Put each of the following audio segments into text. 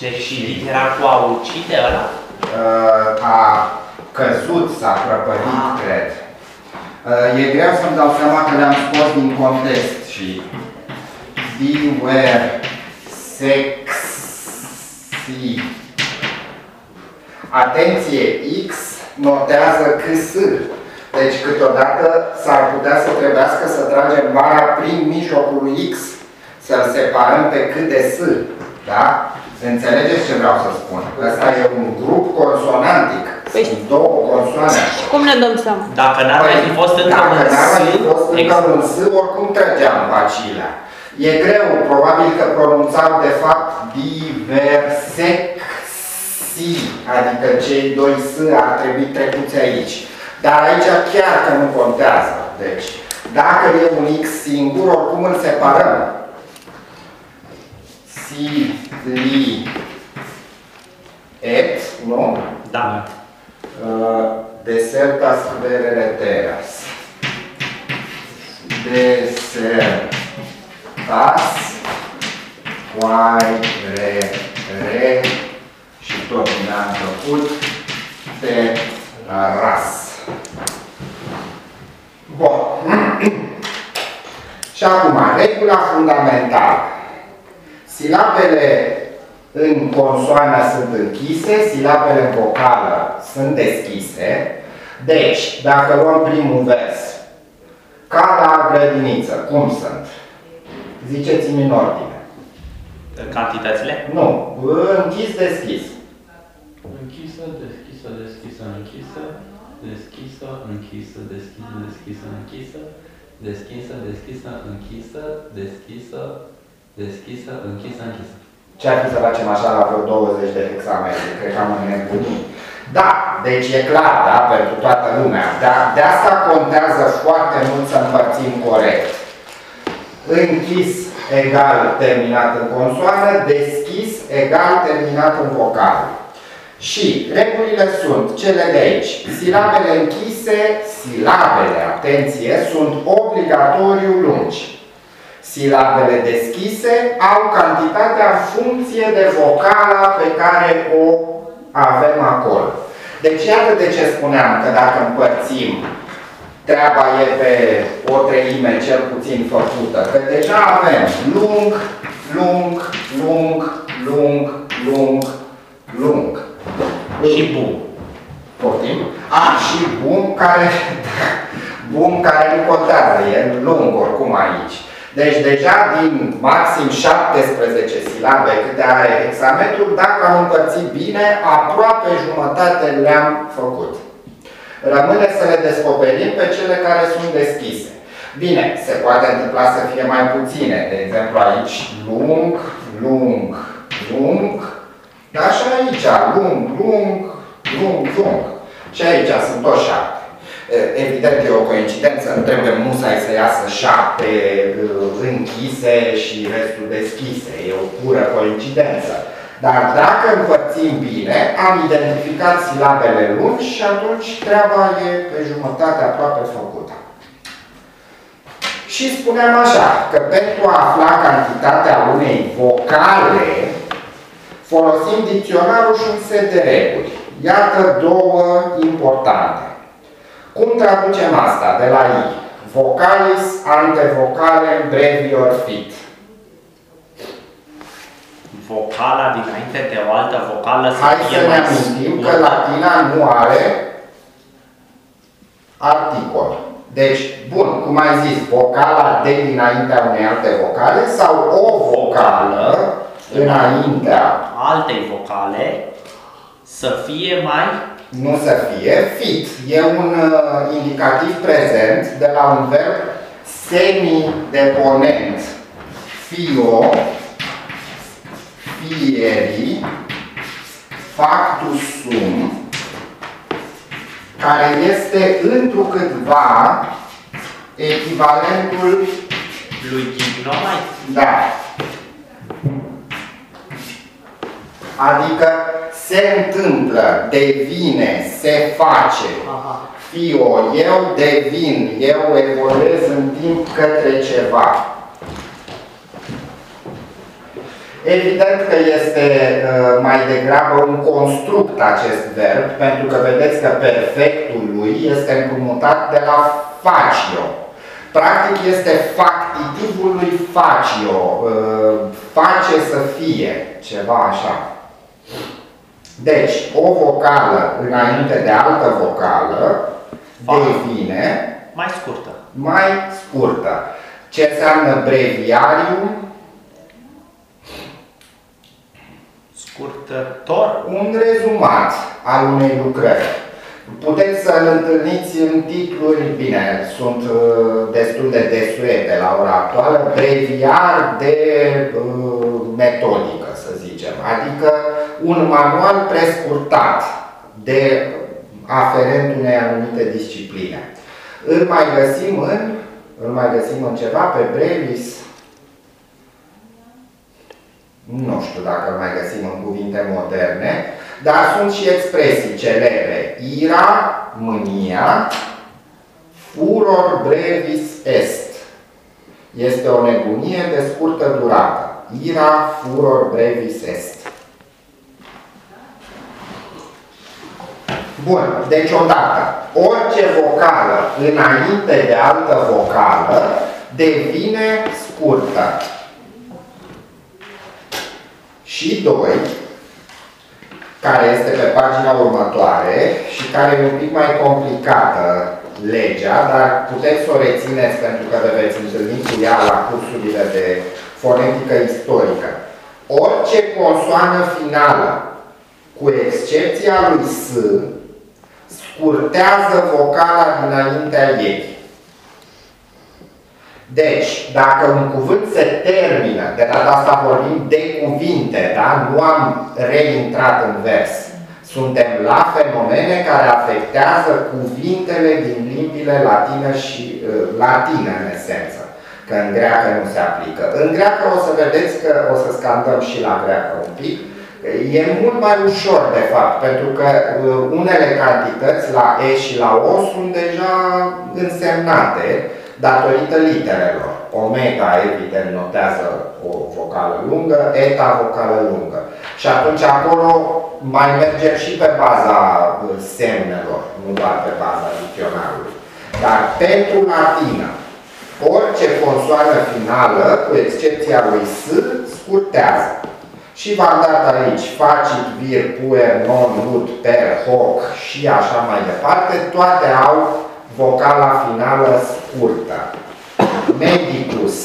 Deci și litera cu a ucide ăla? Uh, a căzut, s-a prăpădit, Ah. cred. Uh, e greu să-mi dau seama că le-am scos din context și beware sexy. Atenție, X notează câs. Deci câteodată s-ar putea să trebuiască să tragem bara prin mijlocul lui X, să-l separăm pe cât de S. Da? Înțelegeți ce vreau să spun? Ăsta e un grup consonantic. Păi- Sunt două consoane. Cum ne dăm seama? Dacă n-ar mai fi fost încă Dacă un n-ar mai fi fost S, încă exact. un S, oricum trăgeam bacilea. E greu, probabil că pronunțau de fapt diversexi, adică cei doi S ar trebui trecuți aici. Dar aici chiar că nu contează. Deci, dacă e un X singur, oricum îl separăm. Si, li, et, nu? Da. Uh, desertas vereleteras. Desertas quae re, re și tot ne am făcut te ras. Bun. și acum, regula fundamentală. Silabele în consoană sunt închise, silabele în vocală sunt deschise. Deci, dacă luăm primul vers, ca la grădiniță, cum sunt? Ziceți-mi în ordine. Cantitățile? Nu, închis, deschis. Închisă, deschisă, deschisă, închisă, deschisă, închisă, deschisă, deschisă, închisă, deschisă, deschisă, închisă, deschisă, deschisă, închisă, închisă. Ce ar fi să facem așa la vreo 20 de hexametri? Cred că am înnebunit. Da, deci e clar, da, pentru toată lumea. Dar de asta contează foarte mult să împărțim corect. Închis egal terminat în consoană, deschis egal terminat în vocal. Și regulile sunt cele de aici. Silabele închise, silabele, atenție, sunt obligatoriu lungi. Silabele deschise au cantitatea în funcție de vocala pe care o avem acolo. Deci iată de ce spuneam că dacă împărțim, treaba e pe o treime cel puțin făcută. Că deja avem lung, lung, lung, lung, lung, lung. Și bun. Poftim? A, și bum care, bum care nu contează, e lung oricum aici. Deci deja din maxim 17 silabe câte are hexametrul, dacă am împărțit bine, aproape jumătate le-am făcut. Rămâne să le descoperim pe cele care sunt deschise. Bine, se poate întâmpla să fie mai puține, de exemplu aici lung, lung, lung, dar și aici lung, lung, lung, lung. Și aici sunt tot șapte. Evident e o coincidență, nu trebuie musai să iasă șapte închise și restul deschise. E o pură coincidență. Dar dacă împărțim bine, am identificat silabele lungi și atunci treaba e pe jumătate aproape făcută. Și spuneam așa, că pentru a afla cantitatea unei vocale, folosim dicționarul și un set de reguli. Iată două importante. Cum traducem asta de la I? Vocalis antevocale brevior fit. Vocala dinainte de o altă vocală să Hai fie să ne mai amintim că scurtă. latina nu are articol. Deci, bun, cum ai zis, vocala de dinaintea unei alte vocale sau o vocală înaintea, altei vocale să fie mai nu să fie, fit. E un uh, indicativ prezent de la un verb semi-deponent. Fio, fieri, factus sum, care este întrucâtva echivalentul lui Ghignomai. da. Adică se întâmplă, devine, se face. Aha. Fio, eu devin, eu evoluez în timp către ceva. Evident că este uh, mai degrabă un construct acest verb, pentru că vedeți că perfectul lui este împrumutat de la facio. Practic este factitivul lui facio, uh, face să fie, ceva așa. Deci, o vocală înainte de altă vocală devine Mai scurtă. mai scurtă. Ce înseamnă breviariu? Scurtător. Un rezumat al unei lucrări. Puteți să-l întâlniți în titluri, bine, sunt uh, destul de desuete la ora actuală, breviar de uh, metodică, să zicem, adică un manual prescurtat de aferent unei anumite discipline. Îl mai găsim în, îl mai găsim în ceva pe brevis, nu știu dacă îl mai găsim în cuvinte moderne, dar sunt și expresii celebre. Ira, mânia, furor brevis est. Este o nebunie de scurtă durată. Ira, furor brevis est. Bun, deci odată, orice vocală înainte de altă vocală devine scurtă. Și doi, care este pe pagina următoare și care e un pic mai complicată legea, dar puteți să o rețineți pentru că vă veți întâlni cu ea la cursurile de fonetică istorică. Orice consoană finală, cu excepția lui S, scurtează vocala dinaintea ei. Deci, dacă un cuvânt se termină, de data asta vorbim de cuvinte, da? nu am reintrat în vers. Suntem la fenomene care afectează cuvintele din limbile latine și uh, latine, în esență. Că în greacă nu se aplică. În greacă o să vedeți că o să scandăm și la greacă un pic. E mult mai ușor, de fapt, pentru că uh, unele cantități la E și la O sunt deja însemnate datorită literelor. Omega, evident, notează o vocală lungă, eta, vocală lungă. Și atunci acolo mai mergem și pe baza uh, semnelor, nu doar pe baza dicționarului. Dar pentru latină, orice consoană finală, cu excepția lui S, scurtează. Și v-am dat aici facit, vir, puer, non, lut, per, hoc și așa mai departe, toate au vocala finală scurtă. Medicus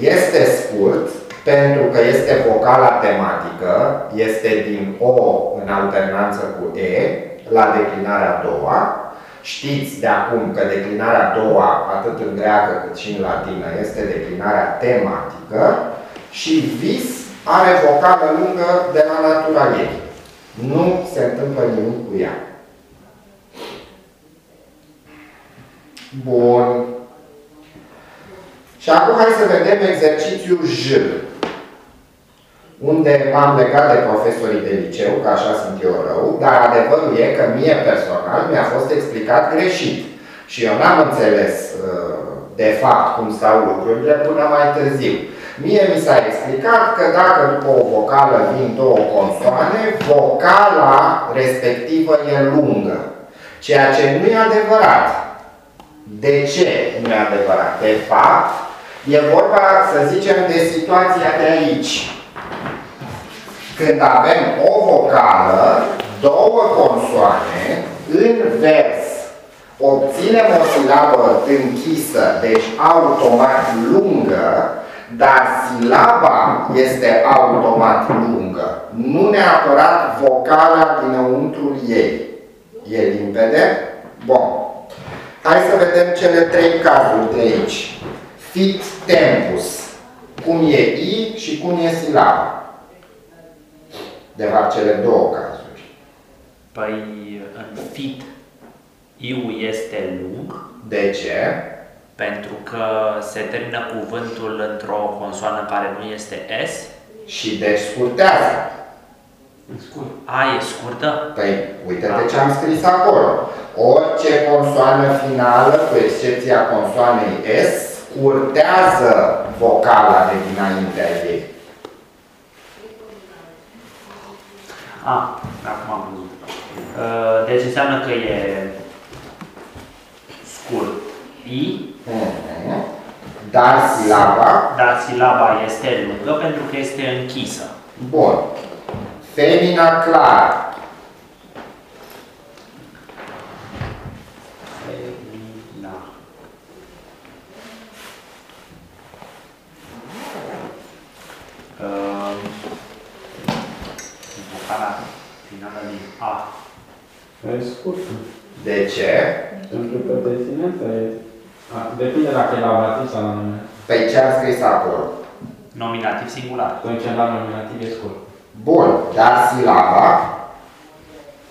este scurt pentru că este vocala tematică, este din O în alternanță cu E, la declinarea a doua. Știți de acum că declinarea a doua, atât în greacă cât și în latină, este declinarea tematică și vis are vocală lungă de la natura ei. Nu se întâmplă nimic cu ea. Bun. Și acum hai să vedem exercițiul J. Unde m-am legat de profesorii de liceu, că așa sunt eu rău, dar adevărul e că mie personal mi-a fost explicat greșit. Și eu n-am înțeles uh, de fapt cum stau lucrurile până mai târziu. Mie mi s-a explicat că dacă după o vocală vin două consoane, vocala respectivă e lungă. Ceea ce nu e adevărat. De ce nu e adevărat? De fapt, e vorba, să zicem, de situația de aici. Când avem o vocală, două consoane, în vers, obținem o silabă închisă, deci automat lungă, dar silaba este automat lungă, nu neapărat vocala dinăuntrul ei. E limpede? Bun. Hai să vedem cele trei cazuri de aici. Fit tempus. Cum e I și cum e silaba. De fapt, cele două cazuri. Păi, în fit, iu este lung. De ce? Pentru că se termină cuvântul într-o consoană care nu este S. Și deci scurtează. Scurt. A e scurtă? Păi, uite de ce am scris acolo. Orice consoană finală, cu excepția consoanei S, scurtează vocala de dinaintea ei. Ah, acum am văzut. Uh, Deci înseamnă că e scurt. I, Mhm. Dar silaba, dar silaba este lungă pentru că este închisă. bun. Femina clară. Femina. Uh, vocala finală din A. E scurtă. De ce? Pentru că destinația e... A, depinde dacă e la ablativ sau la nominativ. Pe ce am scris acolo? Nominativ singular. Atunci la nominativ e scurt. Bun, dar silaba,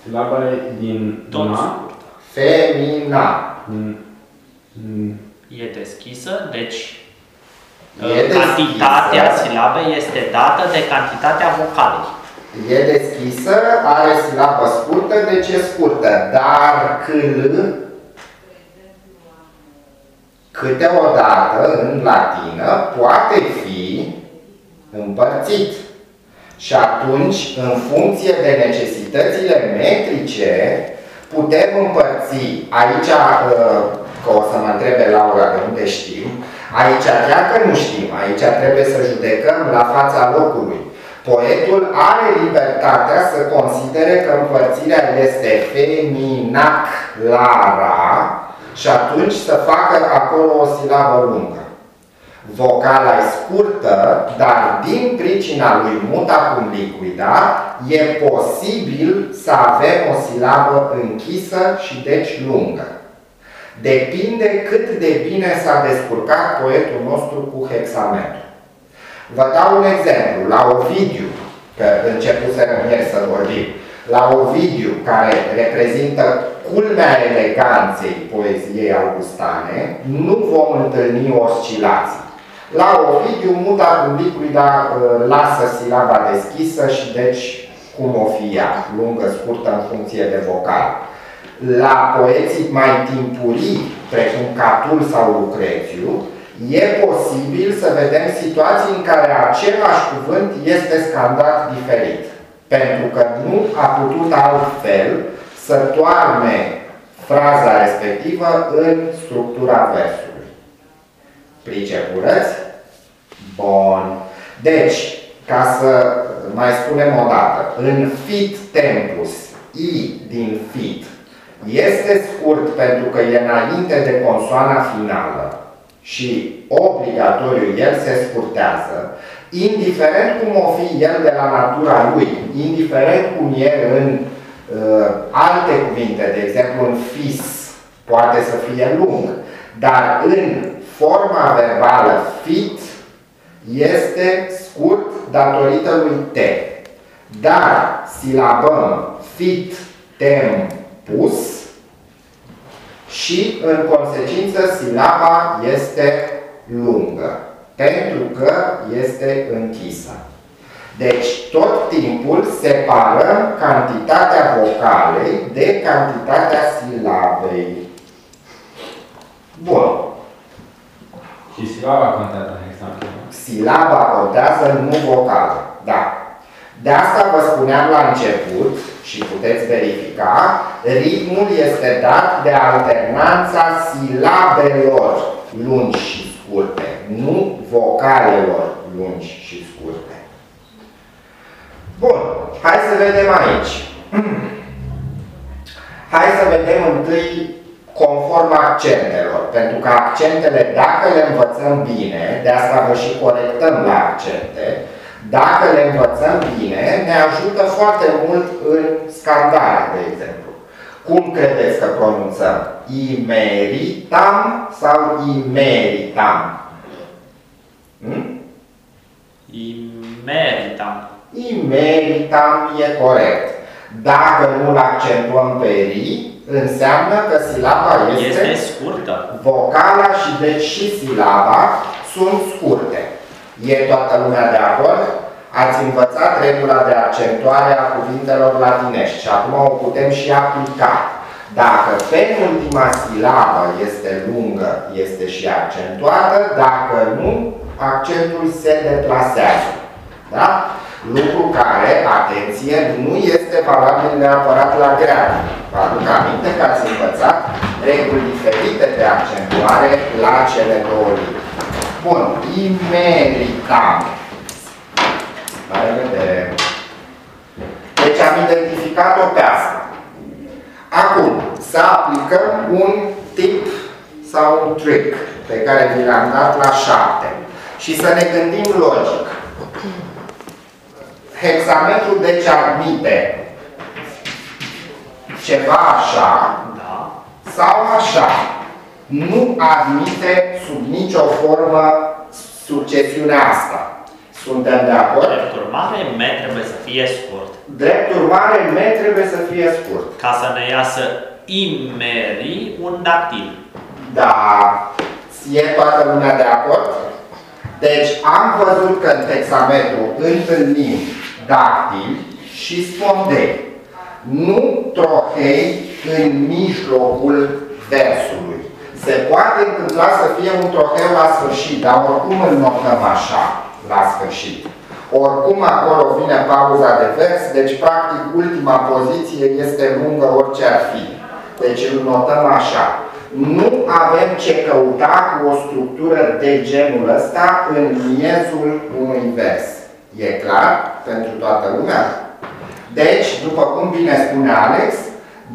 Silaba e din Tot na, scurtă. femina. n- n- E deschisă, deci E uh, deschisă. cantitatea silabei este dată de cantitatea vocalei. E deschisă, are silabă scurtă, deci e scurtă. Dar câl, câteodată, în latină, poate fi împărțit. Și atunci, în funcție de necesitățile metrice, putem împărți, aici, uh, că o să mă întrebe Laura de unde știm, aici chiar că nu știm, aici trebuie să judecăm la fața locului. Poetul are libertatea să considere că împărțirea este feminac lara și atunci să facă acolo o silabă lungă. Vocala e scurtă, dar din pricina lui muta cum liquida, e posibil să avem o silabă închisă și deci lungă. Depinde cât de bine s-a descurcat poetul nostru cu hexametru. Vă dau un exemplu. La Ovidiu, că începuserăm ieri să vorbim, la Ovidiu, care reprezintă culmea eleganței poeziei augustane, nu vom întâlni oscilații. La Ovidiu, muta cum liquida uh, lasă silaba deschisă și deci cum o fi ea, lungă, scurtă în funcție de vocal. La poeții mai timpurii, precum Catul sau Lucrețiu, e posibil să vedem situații în care același cuvânt este scandat diferit. Pentru că nu a putut altfel să toarne fraza respectivă în structura versului. Pricepurăți? Bun. Deci, ca să mai spunem o dată, în fit tempus, I din fit, este scurt pentru că e înainte de consoana finală și obligatoriu el se scurtează, indiferent cum o fi el de la natura lui, indiferent cum e în uh, alte cuvinte, de exemplu în fis, poate să fie lung, dar în forma verbală fit este scurt datorită lui te. Dar silabăm fit, tem, pus și în consecință silaba este lungă, pentru că este închisă. Deci tot timpul separăm cantitatea vocalei de cantitatea silabei. Bun. Și silaba contează în exemplu. Silaba contează, nu vocală. Da. De asta vă spuneam la început, și puteți verifica, ritmul este dat de alternanța silabelor lungi și scurte, nu vocalelor lungi și scurte. Bun, hai să vedem aici. Hai să vedem întâi conform accentelor, pentru că accentele, dacă le învățăm bine, de asta vă și corectăm la accente, dacă le învățăm bine, ne ajută foarte mult în scandare, de exemplu. Cum credeți că pronunțăm? Imeritam sau imeritam? Hmm? Meritam. Imeritam e corect. Dacă nu-l accentuăm pe ri, înseamnă că silaba este, Este scurtă. vocala și deci și silaba sunt scurte. E toată lumea de acord? Ați învățat regula de accentuare a cuvintelor latinești și acum o putem și aplica. Dacă penultima silabă este lungă, este și accentuată, dacă nu, accentul se deplasează. Da? Lucru care, atenție, nu este valabil neapărat la grad. Vă aduc aminte că ați învățat reguli diferite de accentuare la cele două limbi. Bun, imeritam. La revedere. Deci am identificat-o pe asta. Acum, să aplicăm un tip sau un trick pe care vi l-am dat la 7 și să ne gândim logic. Hexametrul deci admite ceva așa Da. sau așa. Nu admite sub nicio formă succesiunea asta. Suntem de acord? Drept urmare, M trebuie să fie scurt. Drept urmare, M trebuie să fie scurt. Ca să ne iasă imeri un dactil. Da, e toată lumea de acord? Deci am văzut că în hexametru întâlnim dactili și spondei. Nu trohei în mijlocul versului. Se poate întâmpla să fie un troheu la sfârșit, dar oricum îl notăm așa, la sfârșit. Oricum acolo vine pauza de vers, deci practic ultima poziție este lungă orice ar fi. Deci îl notăm așa. Nu avem ce căuta cu o structură de genul ăsta în miezul unui vers. E clar pentru toată lumea? Deci, după cum bine spune Alex,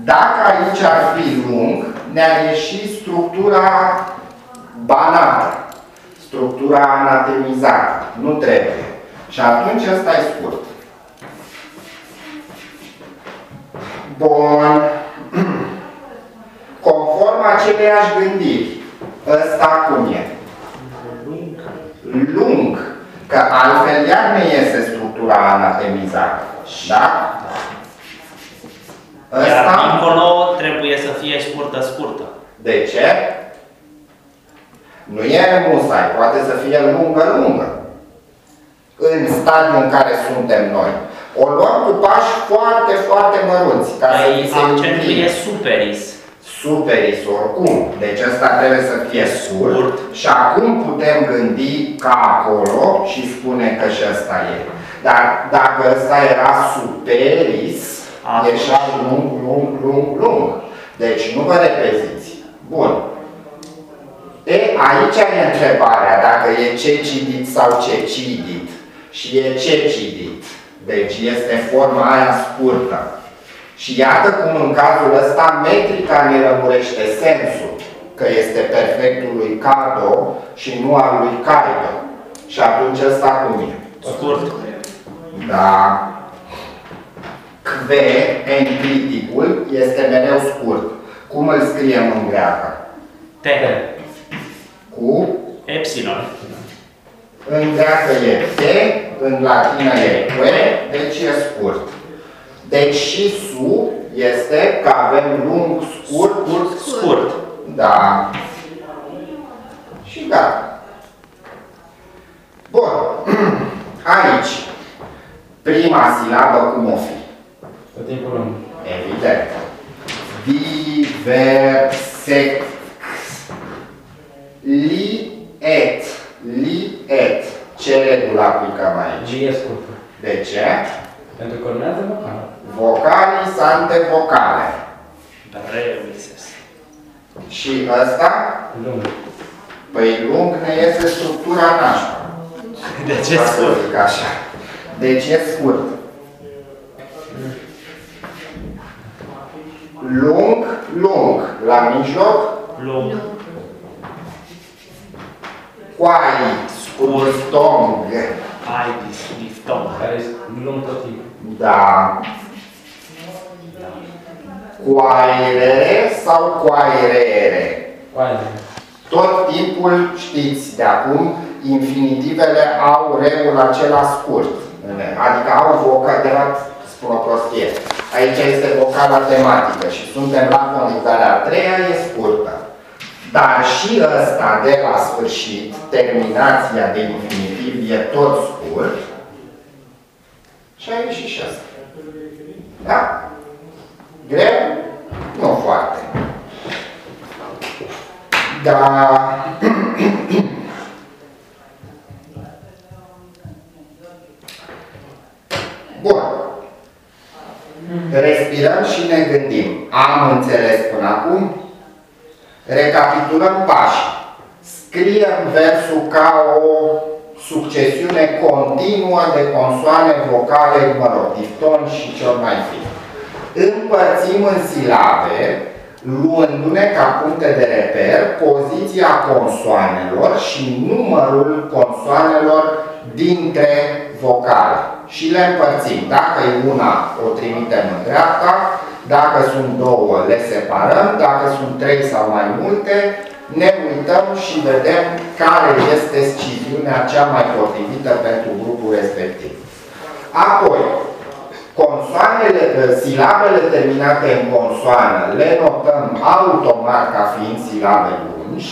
dacă aici ar fi lung, ne-ar ieși structura banată, structura anatemizată. Nu trebuie. Și atunci ăsta e scurt. Bun. Conform aceleiași gândiri, ăsta cum e? Lung. Că altfel iar ne iese structura anatemizată. Da? Iar Ăsta, dincolo trebuie să fie scurtă, scurtă. de ce? Nu e musai, poate să fie lungă, lungă. În stadiul în care suntem noi. O luăm cu pași foarte, foarte mărunți. Ca să vi Ai, se accentul imprimă. e superis. Superis oricum. Deci ăsta trebuie să fie scurt. Scurt. Și acum putem gândi ca acolo și spune că și ăsta e. Dar dacă ăsta era superis, Atunci. ieșea lung, lung, lung, lung. Deci nu vă repeziți. Bun. E, aici e întrebarea dacă e cecidit sau cecidit. Și e cecidit. Deci este forma aia scurtă. Și iată cum în cazul ăsta metrica ne rămurește sensul, că este perfectul lui Cado și nu al lui Caido. Și atunci ăsta cum e? Scurt. Da. Kve, encliticul, este mereu scurt. Cum îl scriem în greacă? T. Cu, Epsilon. în greacă e T, în latină e que, deci e scurt. Deci și su este că avem lung, scurt, Scurt, scurt. Da. Și gata. Bun. Aici, prima silabă cum o fi? Tot timpul lung. Evident. Diversex. Li et. Li et. Ce regulă aplicăm aici? G e scurtă. De ce? Pentru că urmează vocală. Vocalii sunt antevocale. Brevises. Și ăsta? Lung. Păi lung ne iese structura nașpa. De ce Ca să scurt? zic așa. Deci e scurt. Lung, lung. La mijloc, Lung. coai, Scurt. stong. Ai dis- diftom. Care e lung tot timpul. Da. Coairere sau coairere? Coaie. Tot timpul, știți de acum, infinitivele au reul acela scurt. Adică au vocal, de la spun o prostie. Aici este vocala tematică și suntem la conjugarea a treia, e scurtă. Dar și ăsta de la sfârșit, terminația de infinitiv e tot scurt. Și a ieșit și asta. Da? Greu? Nu foarte. Da. Respirăm și ne gândim. Am înțeles până acum? Recapitulăm pașii. Scriem versul ca o succesiune continuă de consoane vocale, mă rog, difton și ce mai fi. Împărțim în silabe, luându-ne ca puncte de reper poziția consoanelor și numărul consoanelor dintre vocale. Și le împărțim. Dacă e una, o trimitem în dreapta, dacă sunt două, le separăm, dacă sunt trei sau mai multe, ne uităm și vedem care este sciziunea cea mai potrivită pentru grupul respectiv. Apoi, consoanele, silabele terminate în consoană le notăm automat ca fiind silabe lungi,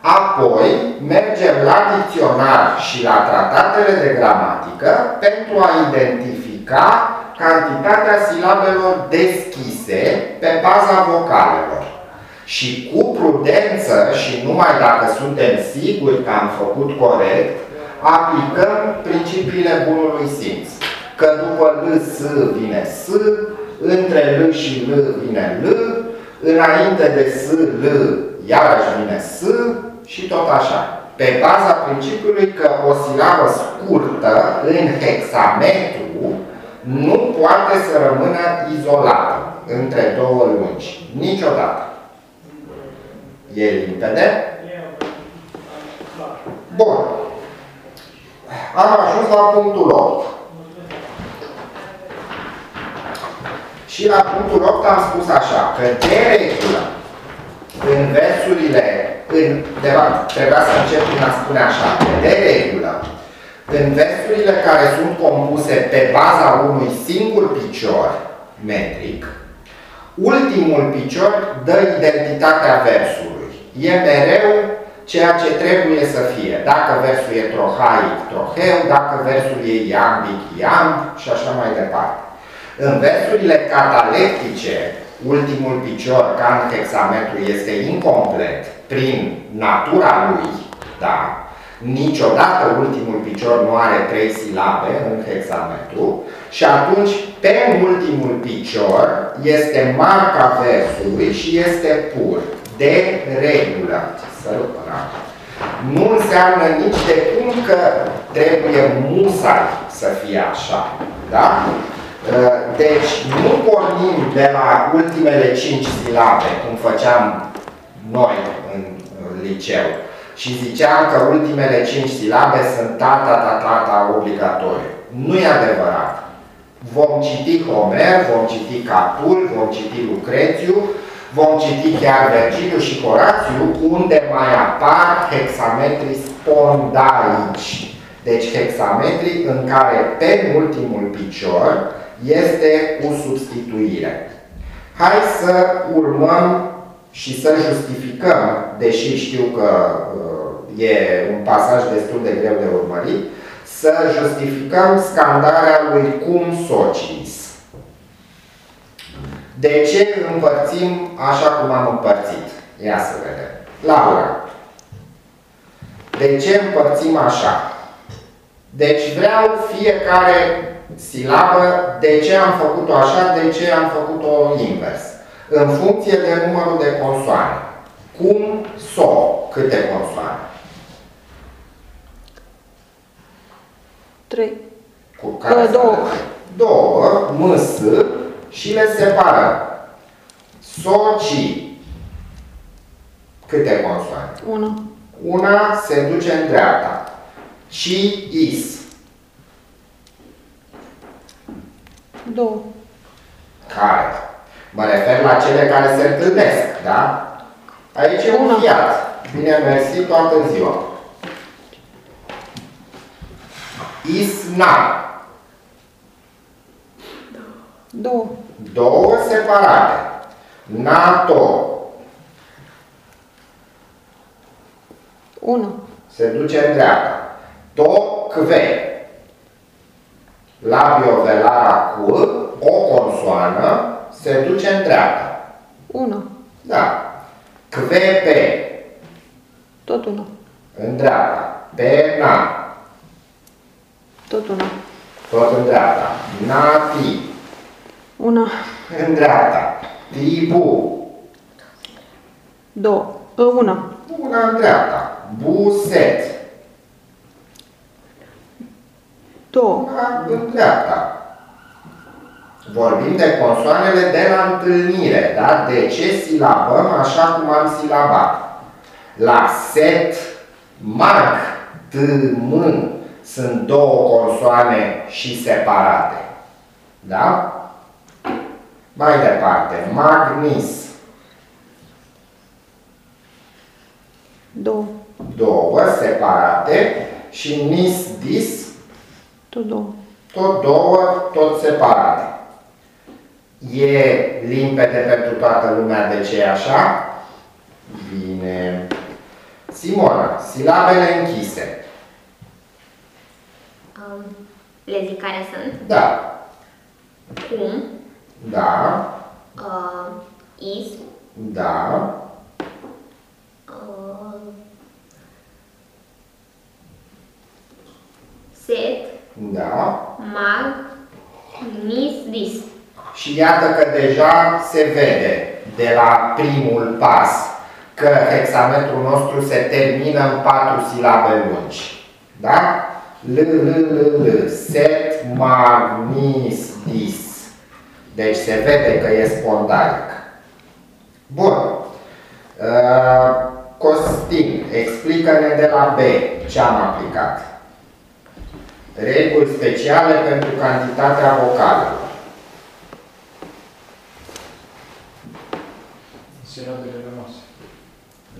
apoi mergem la dicționar și la tratatele de gramatică pentru a identifica cantitatea silabelor deschise pe baza vocalelor. Și cu prudență și numai dacă suntem siguri că am făcut corect, aplicăm principiile bunului simț. Că după L, S vine S, între L și L vine L, înainte de S, L, iarăși vine S și tot așa. Pe baza principiului că o silabă scurtă în hexametru nu poate să rămână izolată între două lungi. Niciodată. E limpede? Bun. Am ajuns la punctul 8. Și la punctul 8 am spus așa, că de regulă, în versurile, în, de fapt, trebuia să încep prin a spune așa, că de regulă, în versurile care sunt compuse pe baza unui singur picior metric, ultimul picior dă identitatea versului. E mereu ceea ce trebuie să fie. Dacă versul e trohaic, troheu, dacă versul e iambic, iamb și așa mai departe. În versurile catalectice, ultimul picior, ca în hexametru, este incomplet prin natura lui, da? Niciodată ultimul picior nu are trei silabe în hexametru și atunci penultimul picior este marca versului și este pur, de regulă. Sărut până Nu înseamnă nici de cum că trebuie musai să fie așa. Da? Uh, deci nu pornim de la ultimele cinci silabe, cum făceam noi în liceu, și ziceam că ultimele cinci silabe sunt tata, tata, tata obligatoriu. Nu e adevărat. Vom citi Homer, vom citi Capul, vom citi Lucrețiu, vom citi chiar Vergiliu și Horațiu, unde mai apar hexametri spondaici. Deci hexametri în care penultimul picior este cu substituire. Hai să urmăm și să justificăm, deși știu că uh, e un pasaj destul de greu de urmărit, să justificăm scandarea lui cum socis. De ce împărțim așa cum am împărțit? Ia să vedem. Laura. De ce împărțim așa? Deci vreau fiecare silabă, de ce am făcut-o așa, de ce am făcut-o invers. În funcție de numărul de consoane. Cum so, câte consoane? Trei. Cu care două. Două, ms, și le separăm. Soci. Câte consoane? Una. Una se duce în dreapta. Ci, is. Două. Care? Mă refer la cele care se întâlnesc, da? Aici e un fiat. Bine mersi toată ziua. Isna. Două. Două separate. NATO. Una. Se duce în dreapta. Tocve. Labiovelara cu o consoană se duce în dreapta. Una. Da. Kvepe. Tot una. În dreapta. Pena. Tot una. Tot în dreapta. Nati. Una. în dreapta. Tibu, Două. Ă, Una. una în dreapta. Buset, Două. una în dreapta. Vorbim de consoanele de la întâlnire, da? De ce silabăm așa cum am silabat? La set, mag, t, m sunt două consoane și separate. Da? Mai departe, magnis, Două. două separate și nis, dis, Tot două. tot două, tot separate. E limpede pentru toată lumea de ce e așa? Bine. Simona, silabele închise. Um, le zic care sunt. Da, Cum, da, uh, is, da, uh, set, da. mag, mis, dis. Și iată că deja se vede de la primul pas că hexametrul nostru se termină în patru silabe lungi. Da? L, L, L, L, set, mag, mis, dis. Deci se vede că e spondalic. Bun. Uh, Costin, explică-ne de la B ce am aplicat. Reguli speciale pentru cantitatea vocalelor. Silabele rămase.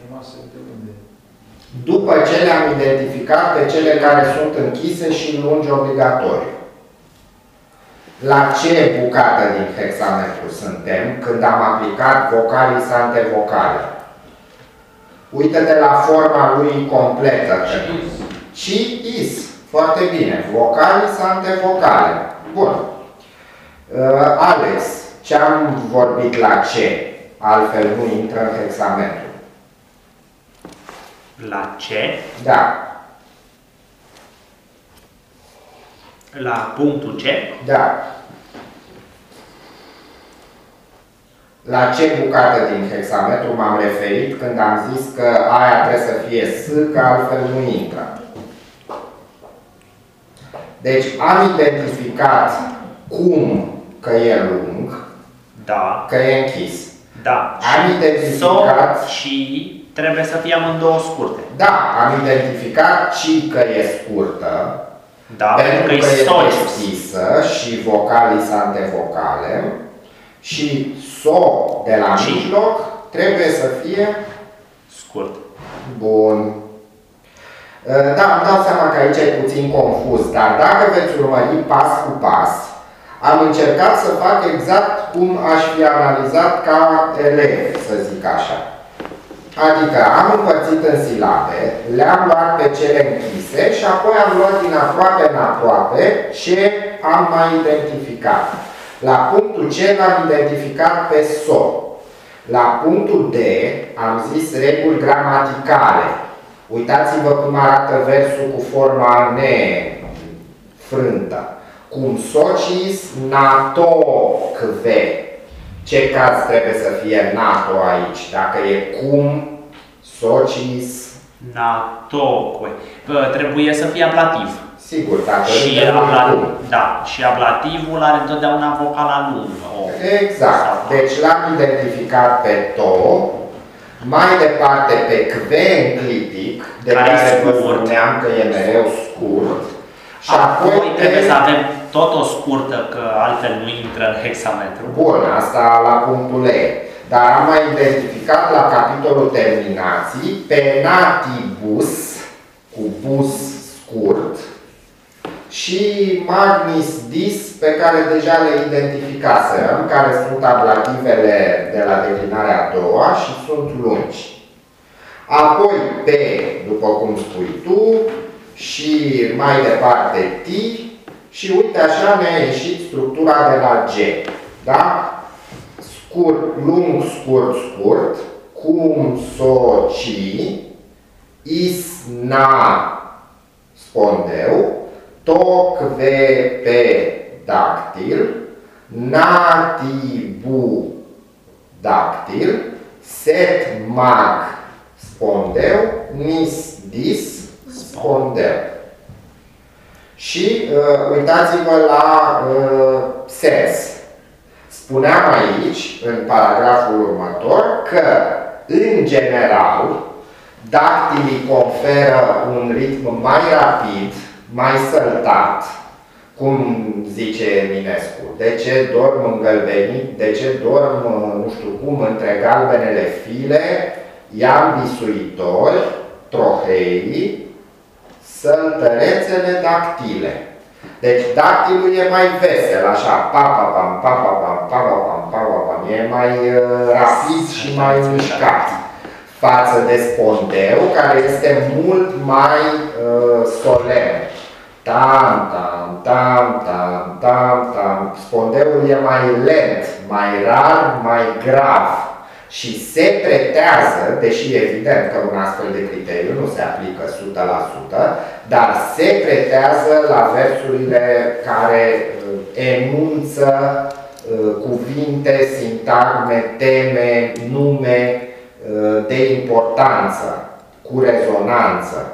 Rămase de unde? După ce le-am identificat pe cele care sunt închise și lungi obligatoriu. La ce bucată din hexametru suntem când am aplicat vocalii sante vocale? Uită-te la forma lui completă. Ci is. Foarte bine. Vocalii sante vocale. Bun. Uh, Alex, ce am vorbit la ce? Altfel nu intră în hexametru. La ce? Da. La punctul ce? Da. La ce bucată din hexametru m-am referit când am zis că aia trebuie să fie S, că altfel nu intră. Deci am identificat cum că e lung, Da. că e închis. Da. Am So identificat, și trebuie să fie amândouă scurte. da, am identificat ci că e scurtă, Da, pentru că e e so deschisă și vocalii sunt antevocale și so de la Ci. mijloc trebuie să fie scurt. bun. Da, îmi dau seama că aici e puțin confuz, dar dacă veți urmări pas cu pas, am încercat să fac exact cum aș fi analizat ca elev, să zic așa. Adică am împărțit în silabe, le-am luat pe cele închise și apoi am luat din aproape în aproape ce am mai identificat. La punctul C l-am identificat pe SO. La punctul D am zis reguli gramaticale. Uitați-vă cum arată versul cu forma nefrântă. Cum socis natokve. Ce caz trebuie să fie NATO aici? Dacă e cum socis, Natocue. Bă, Trebuie să fie ablativ. sigur, dacă Și, îl dăm abla... cum. da, și ablativul are întotdeauna vocala lungă. O. Exact. Sau- Deci l-am identificat pe to, mai departe pe kve înclitic, de Care e care vă scurt. spuneam că e mereu scurt. Și Apoi pe- trebuie să avem tot o scurtă, că altfel nu intră în hexametru. Bun, asta la punctul E. Dar am mai identificat la capitolul terminații penatibus, cu bus scurt, și magnis dis, pe care deja le identificasem, care sunt ablativele de la declinarea a doua și sunt lungi. Apoi P, după cum spui tu, și mai departe T, și uite așa ne-a ieșit structura de la G. Da? Scurt, lung, scurt, scurt, cum, so, ci, is, na, spondeu, toc, ve, pe, dactil, natibu dactil, set mag spondeu, nis dis spondeu. Și uh, uitați-vă la uh, sens. Spuneam aici, în paragraful următor, că, în general, dactilii conferă un ritm mai rapid, mai săltat, cum zice Eminescu. De ce dorm îngălbenit, de ce dorm, nu știu cum, între galbenele file, i-am bisuitori, troheii, săltărețele dactile. Deci dactilul e mai vesel, așa, pa, pa, pam, pa, pa, pam, pa, pa, pam, pa, pa, pam, e mai uh, rapid și mai mișcat față de spondeu, care este mult mai uh, solemn. Tam, tam, tam, tam, tam, tam. Spondeul e mai lent, mai rar, mai grav și se pretează, deși evident că un astfel de criteriu nu se aplică 100%, dar se pretează la versurile care uh, enunță uh, cuvinte, sintagme, teme, nume uh, de importanță, cu rezonanță.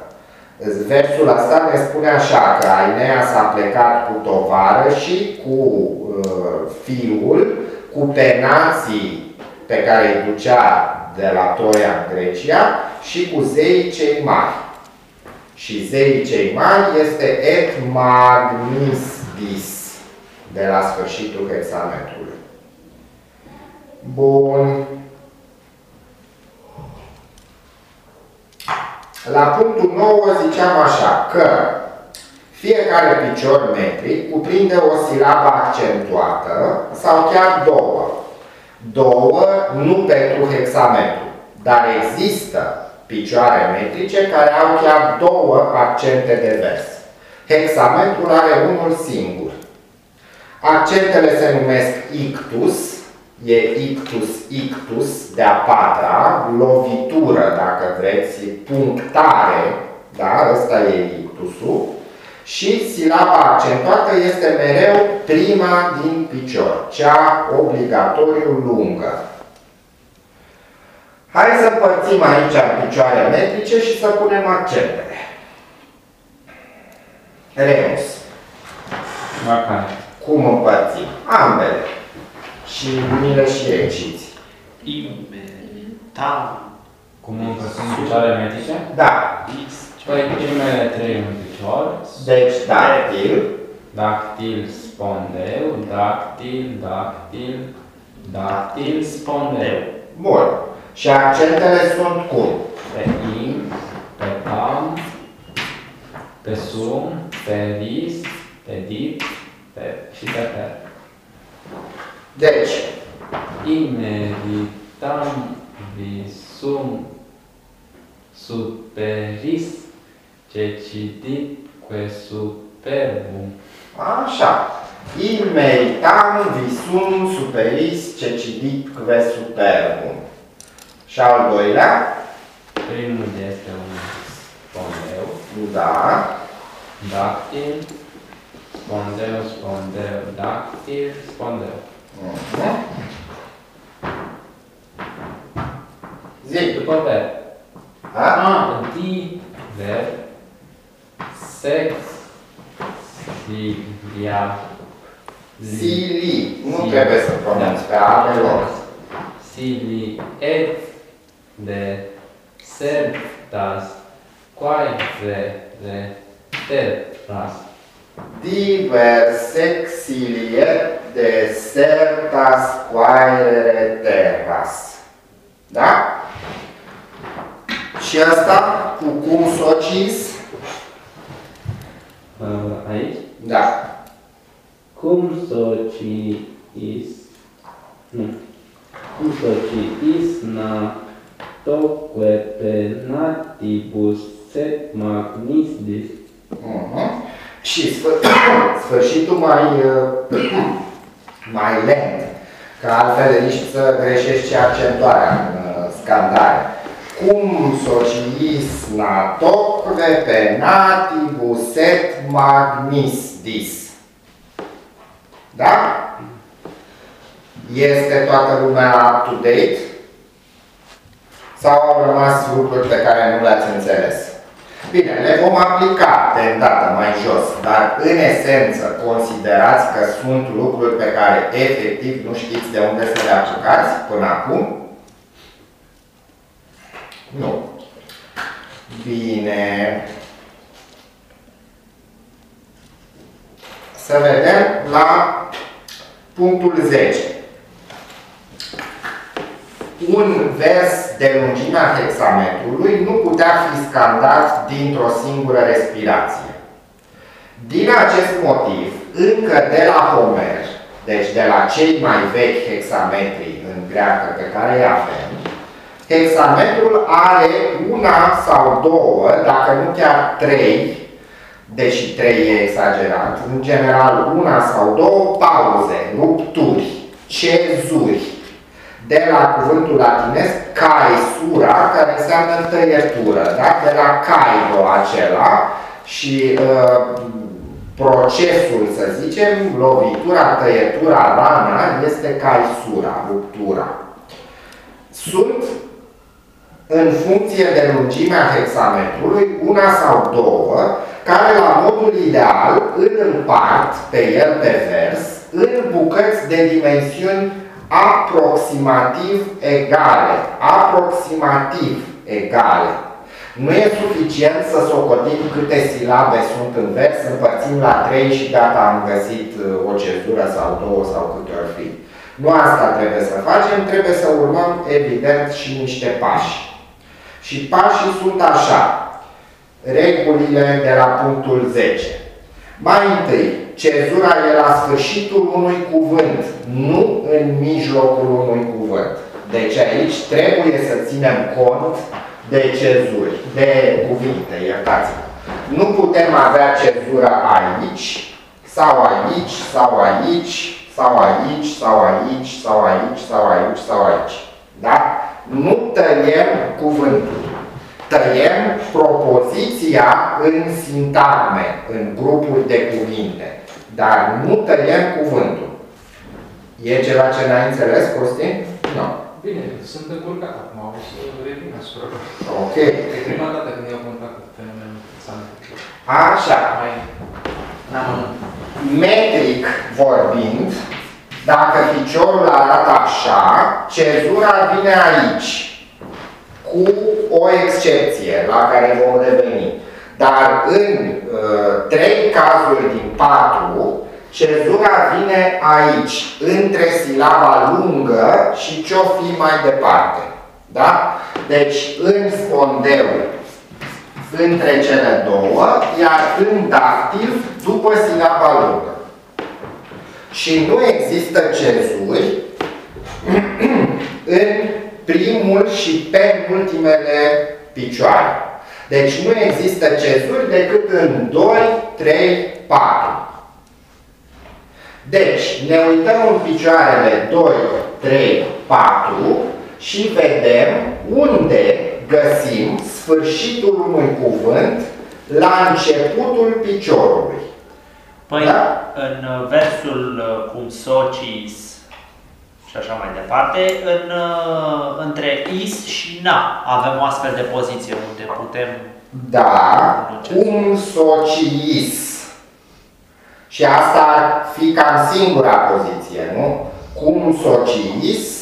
Versul ăsta ne spune așa că Ainea s-a plecat cu tovară și cu uh, fiul, cu penații pe care îi ducea de la Troia în Grecia și cu zeii cei mari. Și zeii cei mari este et magnisdis de la sfârșitul hexametrului. Bun. La punctul 9 ziceam așa că fiecare picior metric cuprinde o silabă accentuată sau chiar două. Două nu pentru hexametru, dar există picioare metrice care au chiar două accente de vers. Hexametrul are unul singur. Accentele se numesc ictus, e ictus, ictus, de-a patra, lovitură, dacă vreți, punctare, da, ăsta e ictusul, și silaba accentuată este mereu prima din picior, cea obligatoriu lungă. Hai să împărțim aici picioare metrice și să punem accentele. Remus. Măcar. Cum împărțim? Ambele. Și mine și ei ciți. Imeritam. Cum împărțim picioare medice? Da. Păi primele trei în picior. Deci dactil, Dactil, spondeu, dactil, dactil, dactil, spondeu. bun. Și accentele sunt cum? Pe im, pe tam, pe sum, pe ris, pe dit, pe și pe per. Deci, Imeritam visum superis cecidit que superbum. așa. Immeritam visum superis cecidit que superbum. Și al doilea? Primul este un spondeu, Da. dactil, spondeu, spondeu, dactil, spondeu. Mhm. Zic. După ver. Da? Ah, di, ver, sex, silia, Sili. Nu Sili. trebuie să pronunți pe A deloc. Sili et de sertas quaere terras. Diversexiliet de sertas quaere terras. Da? Și asta cu cum socis? Uh, aici. Da. Cum sociis, nu, cum sociis na toque penatibus set magnisdis Mhm. Și sfâr- sfârșitul mai, uh, mai lent, că altfel nici să greșești și accentuarea în uh, scandare. Cum sociis natocve penatibus et magnisdis. Da? Este toată lumea up to date? Sau au rămas lucruri pe care nu le-ați înțeles? Bine, le vom aplica de îndată mai jos, dar în esență considerați că sunt lucruri pe care efectiv nu știți de unde să le aplicați până acum? Nu. Bine. Să vedem la punctul 10. Un vers de lungimea hexametrului nu putea fi scandat dintr-o singură respirație. Din acest motiv, încă de la Homer, deci de la cei mai vechi hexametri în greacă pe care îi avem, hexametrul are una sau două, dacă nu chiar trei, deși trei e exagerat, în general una sau două pauze, rupturi, cezuri, de la cuvântul latinesc caesura, care înseamnă întăietură, da? de la cairo acela și uh, procesul, să zicem, lovitura, tăietura, rana, este caesura, ruptura. Sunt în funcție de lungimea hexametrului, una sau două, care la modul ideal îl împart pe el pe vers în bucăți de dimensiuni aproximativ egale. Aproximativ egale. Nu e suficient să socotim câte silabe sunt în vers, împărțim la 3 și gata, am găsit uh, o cezură sau două sau câte ori fi. Nu asta trebuie să facem, trebuie să urmăm evident și niște pași. Și pașii sunt așa. Regulile de la punctul 10. Mai întâi, cezura e la sfârșitul unui cuvânt, nu în mijlocul unui cuvânt. Deci aici trebuie să ținem cont de cezuri, de cuvinte, iertați-mă. Nu putem avea cezura aici, sau aici, sau aici, sau aici, sau aici, sau aici, sau aici, sau aici. Da? Nu tăiem cuvântul tăiem propoziția în sintagme, în grupuri de cuvinte, dar nu tăiem cuvântul. E ceva ce n-ai înțeles, Costin? Nu. Bine, sunt încurcat acum, o să revin asupra. Ok. E prima dată când iau contact cu fenomenul examenului. Așa. Mai n-am Metric vorbind, dacă piciorul arată așa, cezura vine aici cu o excepție la care vom reveni. Dar în uh, trei cazuri din patru, cezura vine aici, între silaba lungă și ce-o fi mai departe. Da? Deci, în spondeu, între cele două, iar în dactiv, după silaba lungă. Și nu există cezuri în primul și penultimele picioare. Deci nu există cezuri decât în 2, 3, 4. Deci, ne uităm în picioarele 2, 3, 4 și vedem unde găsim sfârșitul unui cuvânt la începutul piciorului. Păi, Da? în versul uh, cum socis și așa mai departe, în, uh, între is și na avem o astfel de poziție unde putem... Da, cum sociis. Și asta ar fi cam singura poziție, nu? Cum sociis,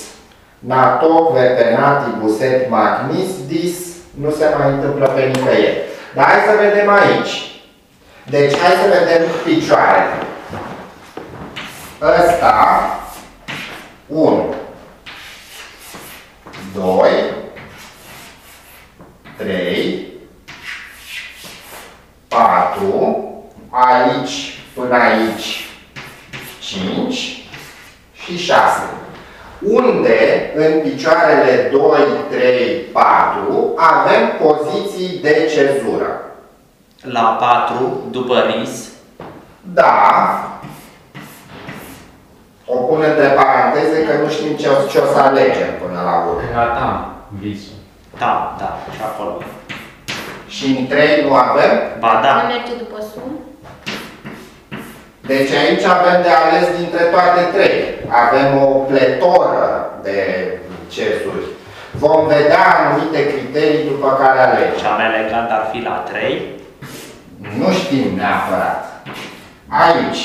nato vepenatibus et magnis dis, nu se mai întâmplă pe nicăieri. Dar hai să vedem aici. Deci hai să vedem picioarele. Ăsta, 1, 2, 3, 4, aici până aici. 5 și 6. Unde în picioarele 2, 3, 4 avem poziții de cezură. La 4, după ris, Da. O pun între paranteze că nu știm ce o, ce o să alegem până la urmă. Ratam visul. da, da, și acolo. Și în 3 nu avem? Ba Nu da, merge după sum. Deci aici avem de ales dintre toate trei. avem o pletoră de cezuri. Vom vedea anumite criterii după care alegem. Cea mai elegant ar fi la 3. Nu știm neapărat. Aici.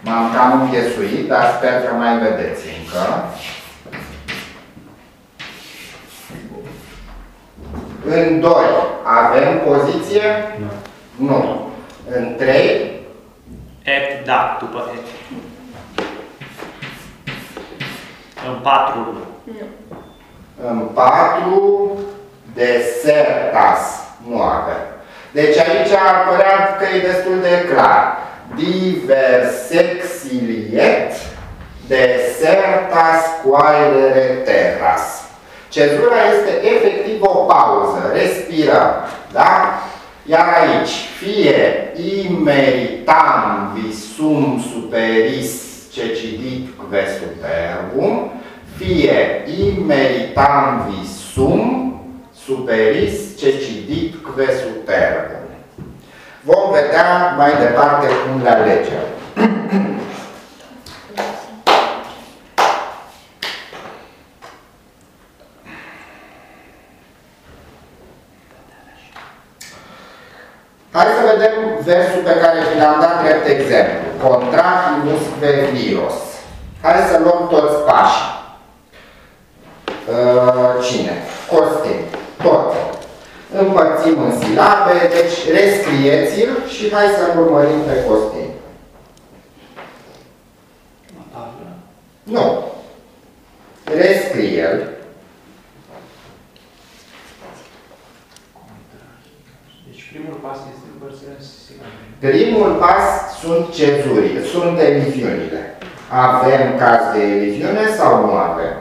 M-am cam înghesuit, dar sper că mai vedeți încă. În 2 avem poziție? Nu. Nu. În 3 Et, da, după et. În 4 nu. Nu. În 4, desertas. Nu avem. Deci aici ar părea că e destul de clar. Diversexiliet desertas quaerere terras. Cezura este efectiv o pauză. Respirăm. Da? Iar aici, fie imeritam visum superis cecidit que superbum, fie imeritam visum superis cecidit que superbum. Vom vedea mai departe cum le alegem. Hai să vedem versul pe care vi l-am dat drept exemplu. Contrahimus viros. Hai să luăm toți pașii. Uh, Cine? Costin. Tot. Împărțim în silabe, deci rescrieți-l și hai să-l urmărim pe Costin. La tablă. Nu. Rescrie-l. Deci primul pas este împărțirea în silabe. Primul pas sunt cezurile, sunt eliziunile. Avem caz de eliziune sau nu avem?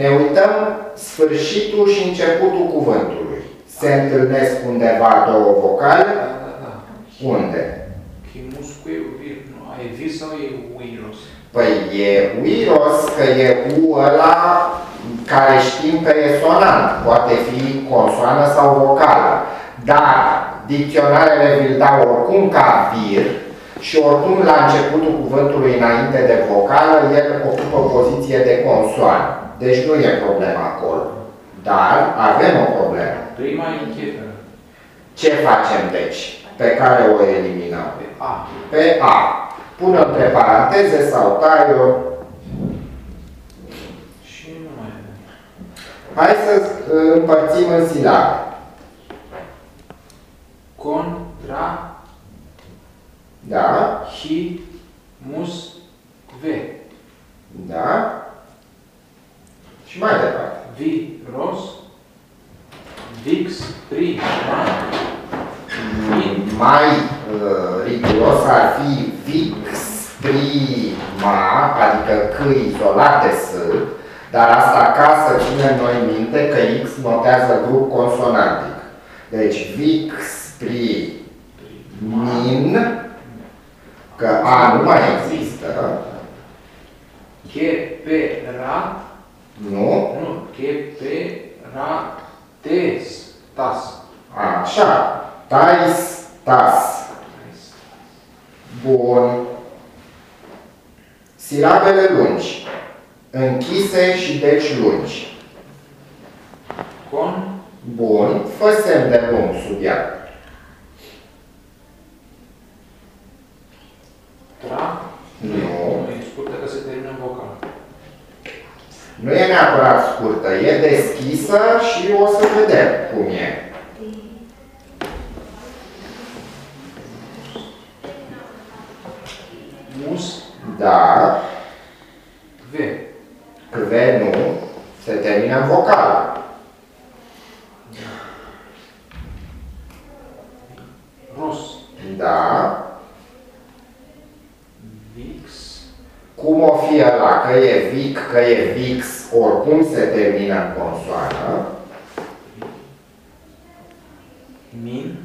Ne uităm sfârșitul și începutul cuvântului. Se întâlnesc undeva două vocale? Da, da, da. Unde? Chimuscu e vir. Nu, e vir sau e uiros? Păi e uiros, că e U ăla care știm că e sonant. Poate fi consoană sau vocală. Dar dicționarele vi-l dau oricum ca vir și oricum la începutul cuvântului înainte de vocală, el ocupă poziție de consoană. Deci nu e problema acolo. Dar avem o problemă. Prima e închetă. Ce facem deci? Pe care o eliminăm? Pe A. Pe A. Pun între paranteze sau tai-o. Și nu mai avem. Hai să uh, împărțim în silabe. Contra Da? hi mus ve. Da? Și mai departe. Viros vix prima in Mai uh, riguros ar fi vix prima, adică C izolat de S, dar asta ca să ținem noi minte că X notează grup consonantic. Deci vix primin, că A nu mai există, cheperat nu? nu cheperates tas. Așa. Tais, tas. Bun. Silabele lungi. Închise și deci lungi. Con Bun. Fă semn de lung sub ea. tra Nu. nu e scurtă că se termină în vocal. Nu e neapărat scurtă, e deschisă și o să vedem cum e. Mus Da, ve. cve nu, se termină în vocală. Ros Da, vix cum o fi ăla, că e vic, că e vix, oricum se termină în consoană. min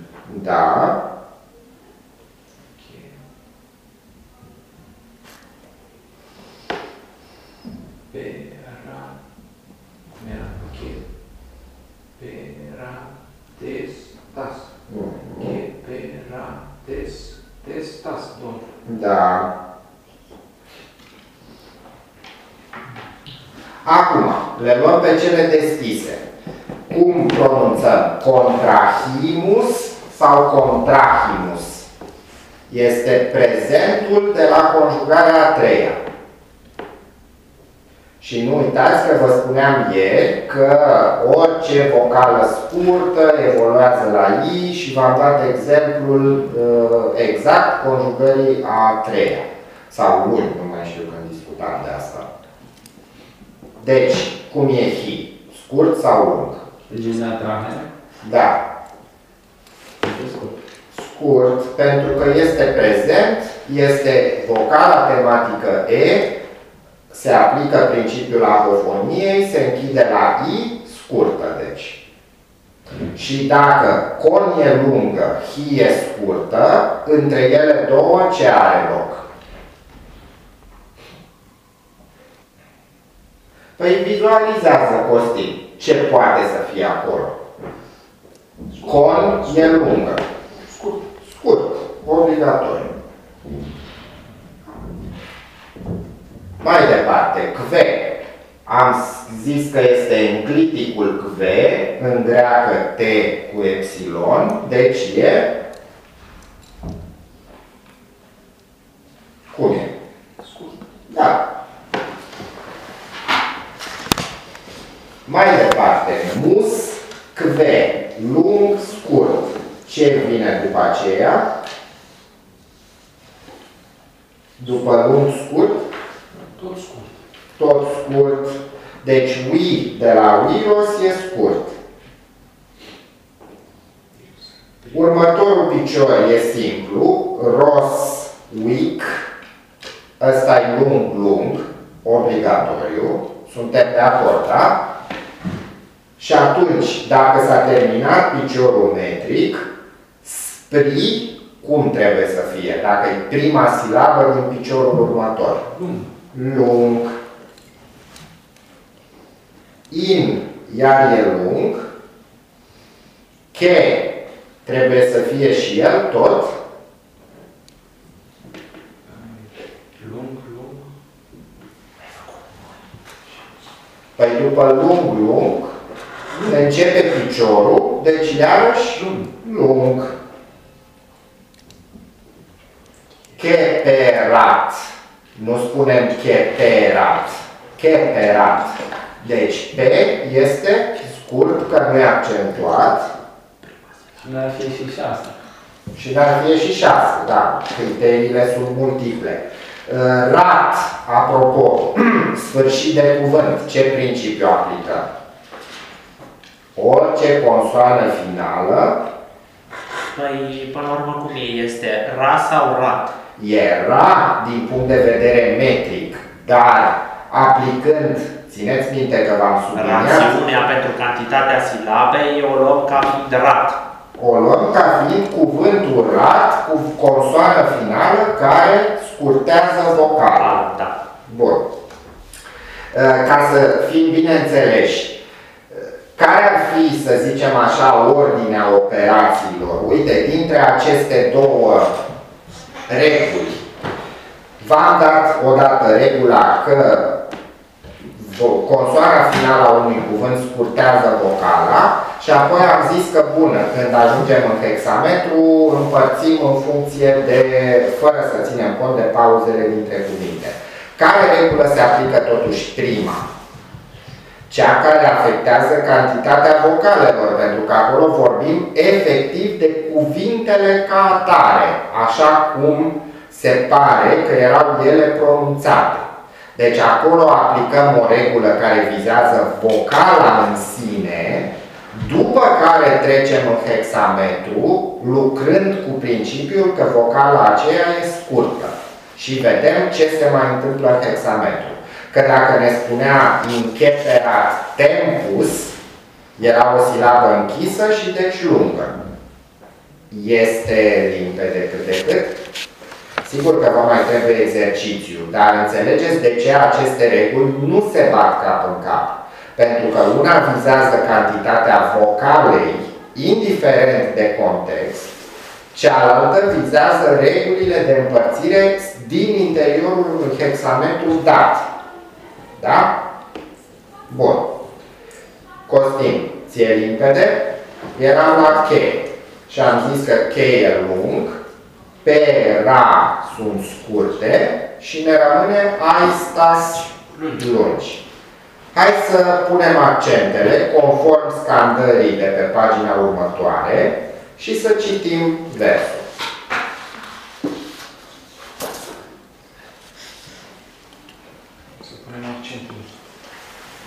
Da, che pera cum era che pera tes tas Mhm. che Da. Acum, le luăm pe cele deschise. Cum pronunțăm? Contrahimus sau contrahimus? Este prezentul de la conjugarea a treia. Și nu uitați că vă spuneam ieri că orice vocală scurtă evoluează la I și v-am dat exemplul uh, exact conjugării a treia. Sau luni, nu mai știu când discutam de asta. Deci, cum e hi? Scurt sau lung? Regina Trahe. Da, Scurt. scurt, pentru că este prezent, este vocala tematică E, se aplică principiul apofoniei, se închide la I, scurtă, deci. Și dacă con e lungă, hi e scurtă, între ele două ce are loc? Păi vizualizează, Costin, ce poate să fie acolo. Con e lungă. Scurt. Scurt, obligatoriu. Mai departe, kve. Am zis că este encliticul kve, în greacă t cu epsilon, deci e... Cum e? Scurt. Da. Mai departe, mus, kve, lung, scurt. Ce vine după aceea? După lung, scurt, Tot scurt. tot scurt. Deci ui de la uiros e scurt. Următorul picior e simplu, ros, weak, ăsta e lung, lung, obligatoriu, suntem de acord, da? Și atunci, dacă s-a terminat piciorul metric, spri, cum trebuie să fie? Dacă e prima silabă din piciorul următor. Lung. Lung. In, iar e lung. Che, trebuie să fie și el tot. Lung, lung. Păi după lung, lung, se începe piciorul, deci iarăși Lung. lung. Cheperat. Nu spunem cheperat. Cheperat. Deci P este scurt, că nu e accentuat. Și n-ar fi și șase. Și n-ar fi și șase, da. Criteriile sunt multiple. Uh, Rat, apropo, sfârșit de cuvânt, ce principiu aplică? Orice consoană finală Păi, până la urmă, cum e? Este ra sau rat? era din punct de vedere metric, dar aplicând, țineți minte că v-am subliniat, Rațiunea pentru cantitatea silabei o luăm ca fiind rat. o luăm ca fiind cuvântul rat cu consoană finală care scurtează vocala. Da. Bun. Uh, Ca să fim bine înțeleși, uh, care ar fi, să zicem așa, ordinea operațiilor? Uite, dintre aceste două reguli, v-am dat odată regula că vo- consoana finală a unui cuvânt scurtează vocala și apoi am zis că bună, când ajungem în hexametru, împărțim în funcție de, fără să ținem cont de pauzele dintre cuvinte. Care regulă se aplică totuși prima? Cea care afectează cantitatea vocalelor, pentru că acolo vorbim efectiv de cuvintele ca atare, așa cum se pare că erau ele pronunțate. Deci acolo aplicăm o regulă care vizează vocala în sine, după care trecem în hexametru, lucrând cu principiul că vocala aceea e scurtă. Și vedem ce se mai întâmplă în hexametru. Că dacă ne spunea incheperat tempus, era o silabă închisă și deci lungă. Este limpede cât de cât? Sigur că vă mai trebuie exercițiu, dar înțelegeți de ce aceste reguli nu se bat cap în cap. Pentru că una vizează cantitatea vocalei, indiferent de context, Cealaltă vizează regulile de împărțire din interiorul unui hexametru dat. Da? Bun. Costin, ție limpede? Eram la cheie. Și am zis că cheie e lung, pe ra sunt scurte și ne rămâne aistas lungi. Hai să punem accentele conform scandării de pe pagina următoare și să citim versul. Să punem accentul.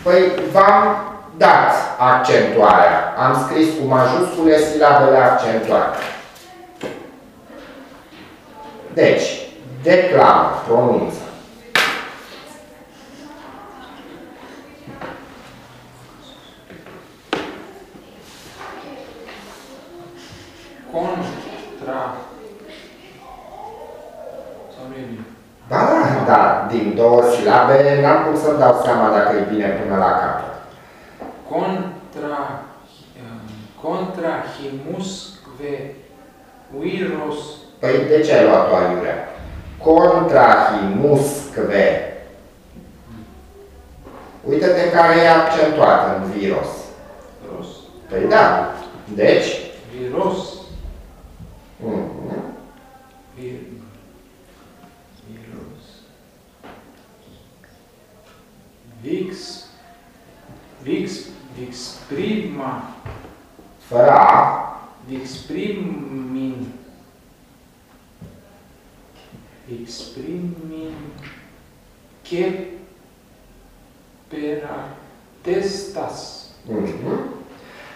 Păi v-am dat accentuarea. Am scris cu majuscule silabele accentuate. Deci, declamă, pronunță. Contra. Sau nu e bine? Da, da, da, din două silabe n-am cum să-mi dau seama dacă e bine până la capăt. Contra. um, Contra himusque viros. Păi de ce ai luat-o aiurea? Contrahimuscve. Uite-te care e accentuat în viros. Ros. Păi da. Deci, Viros. mhm. Vir. Viros. Vix. Vix. Vix prima. fără A, Vix primin. Vix primin. Che. Pera. Testas. mhm.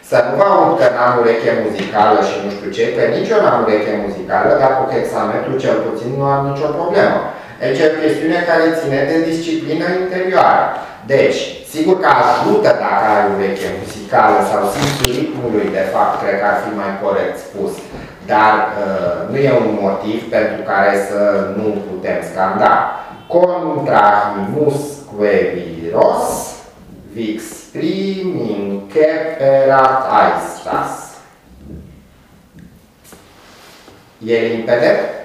să nu vă aud că n-am ureche muzicală și nu știu ce, că nici eu n-am ureche muzicală, dar cu hexametru cel puțin nu am nicio problemă. Deci e o chestiune care ține de disciplină interioară. Deci, sigur că ajută dacă ai ureche muzicală sau simțul ritmului, de fapt, cred că ar fi mai corect spus. Dar uh, nu e un motiv pentru care să nu putem scanda. Contrahimusque viros, vix primim ceperat aistas. E limpede?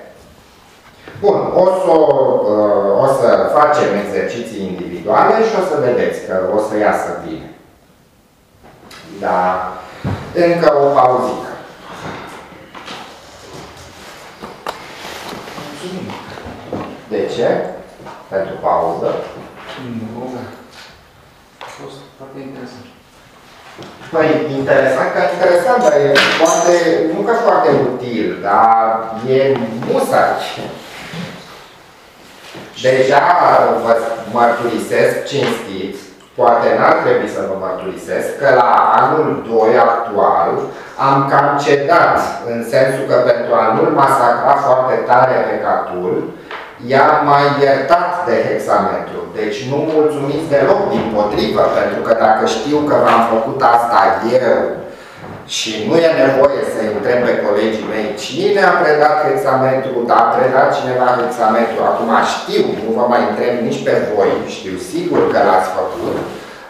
Bun, o să, uh, o să facem exerciții individuale și o să vedeți că o să iasă bine. Da, încă o pauzică. Mulțumim. De ce? Pentru pauză. Nu. A fost foarte interesant. Păi, interesant că interesant, dar e foarte, nu că foarte util, dar e musai. Deja vă mărturisesc cinstit, poate n-ar trebui să vă mărturisesc, că la anul 2 actual am cam cedat, în sensul că pentru a nu-l masacra foarte tare pe catul, i-am mai iertat de hexametru. Deci nu mulțumiți deloc, din potrivă, pentru că dacă știu că v-am făcut asta eu și nu e nevoie să întreb pe colegii mei. Cine a predat hexametru, dar a predat cineva hexametru, acum știu, nu vă mai întreb nici pe voi, știu sigur că l-ați făcut,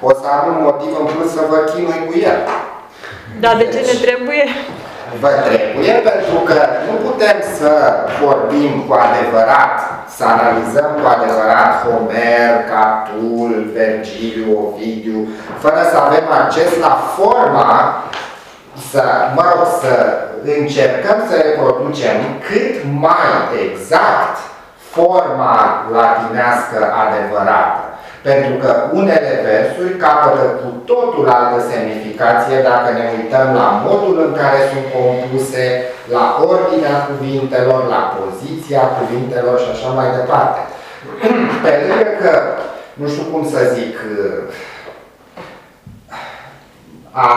o să am un motiv în plus să vă chinui cu el. Da, de ce ne trebuie? Vă trebuie pentru că nu putem să vorbim cu adevărat, să analizăm cu adevărat Homer, Catul, Vergiliu, Ovidiu, fără să avem acces la forma, să, mă rog, să încercăm să reproducem cât mai exact forma latinească adevărată. Pentru că unele versuri capătă cu totul altă semnificație dacă ne uităm la modul în care sunt compuse, la ordinea cuvintelor, la poziția cuvintelor și așa mai departe. Pe lângă că, nu știu cum să zic, a,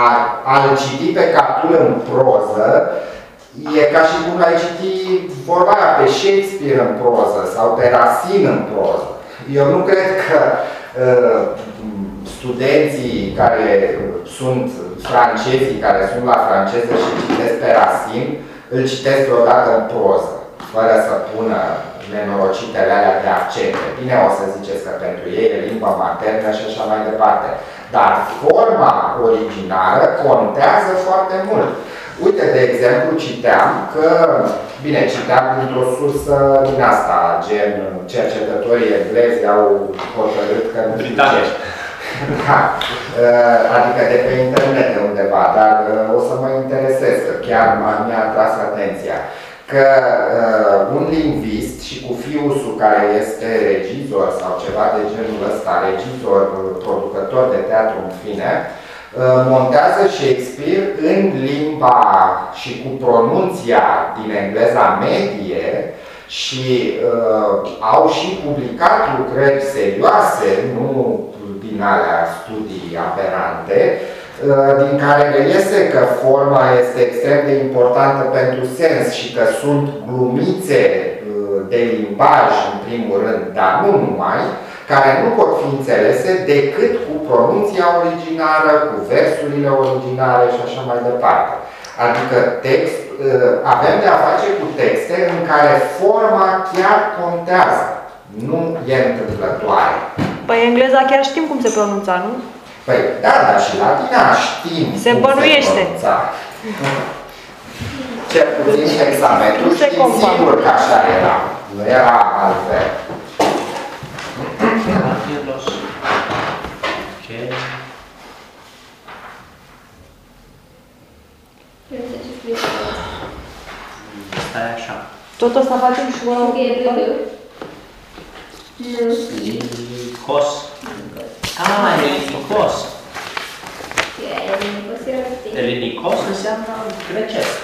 a-l citi pe Catul în proză e ca și cum ai citi vorba aia pe Shakespeare în proză sau pe Racine în proză. Eu nu cred că uh, studenții care sunt francezii, care sunt la franceză și citesc pe Racine, îl citesc odată în proză, fără să pună nenorocitele alea de accente. Bine o să ziceți că pentru ei e limba maternă și așa mai departe. Dar forma originală contează foarte mult. Uite, de exemplu, citeam că, bine, citeam dintr-o sursă din asta, gen cercetătorii englezi au hotărât că nu știu ce. Britanici. Da, uh, adică de pe internet de undeva, dar uh, o să mă interesez, că chiar m-a- mi-a atras atenția, că uh, un lingvist și cu fiusul care este regizor sau ceva de genul ăsta, regizor, uh, producător de teatru în fine, uh, montează Shakespeare în limba și cu pronunția din engleza medie și uh, au și publicat lucrări serioase, nu din alea studii aberante, uh, din care reiese că forma este extrem de importantă pentru sens și că sunt glumițe uh, de limbaj, în primul rând, dar nu numai, care nu pot fi înțelese decât cu pronunția originară, cu versurile originare și așa mai departe. Adică text, uh, avem de a face cu texte în care forma chiar contează, nu e întâmplătoare. Păi engleza chiar știm cum se pronunța, nu? Păi, da, dar și latina știm Se cum bănuiește. pronunța. Cel puțin hexametru Nu se știm compară. sigur că așa era. Nu era altfel. Angelos. Ok. Nu știu ce scrie. Stai așa. Tot asta facem și cu Știu că e râ. Nu știu. Linicos. Ah, Elinicos. E Elinicos era știi. Elinicos înseamnă grecesc.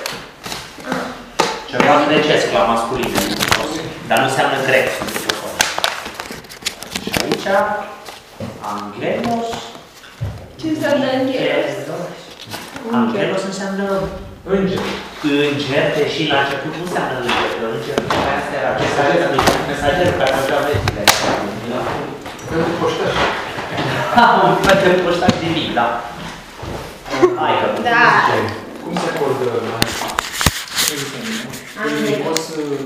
Ceva grecesc la masculin, Elinicos. Dar nu înseamnă grec. Elinicos. Și aici, Anglenos. Ce înseamnă Angelos? Angelos înseamnă Înger. înger, deși la început nu înseamnă înger, că înger după aia asta era mesager, mesagerul care mergea vestile. Pentru poștaș. Un fel de poștaș de mic, da. Hai că Da. Cum se acordă la... Am Poți